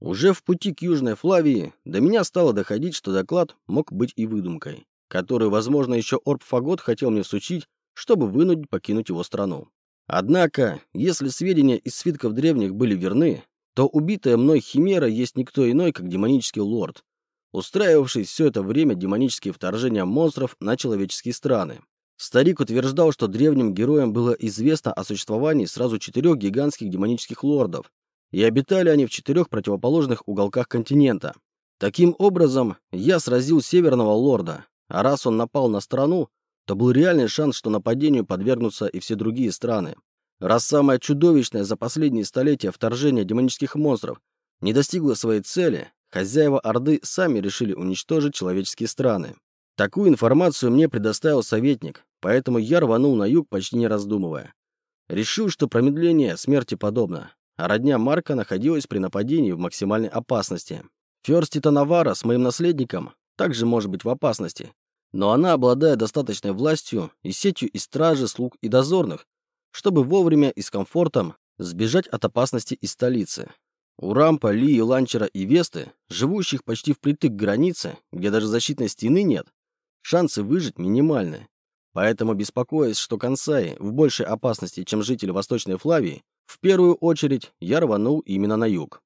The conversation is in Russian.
Уже в пути к Южной Флавии до меня стало доходить, что доклад мог быть и выдумкой, которую, возможно, еще Орб Фагот хотел мне всучить, чтобы вынудить покинуть его страну. Однако, если сведения из свитков древних были верны, то убитая мной Химера есть никто иной, как демонический лорд, устраивавший все это время демонические вторжения монстров на человеческие страны. Старик утверждал, что древним героям было известно о существовании сразу четырех гигантских демонических лордов, и обитали они в четырех противоположных уголках континента. Таким образом, я сразил Северного Лорда, а раз он напал на страну, то был реальный шанс, что нападению подвергнутся и все другие страны. Раз самое чудовищное за последние столетия вторжение демонических монстров не достигло своей цели, хозяева Орды сами решили уничтожить человеческие страны. Такую информацию мне предоставил советник, поэтому я рванул на юг, почти не раздумывая. Решил, что промедление смерти подобно, а родня Марка находилась при нападении в максимальной опасности. Ферстита Навара с моим наследником также может быть в опасности, но она обладает достаточной властью и сетью из стражи, слуг и дозорных, чтобы вовремя и с комфортом сбежать от опасности из столицы. У Рампа, Лии, Ланчера и Весты, живущих почти впритык к границе, где даже защитной стены нет, шансы выжить минимальны. Поэтому, беспокоясь, что Консаи в большей опасности, чем жители Восточной Флавии, в первую очередь я рванул именно на юг.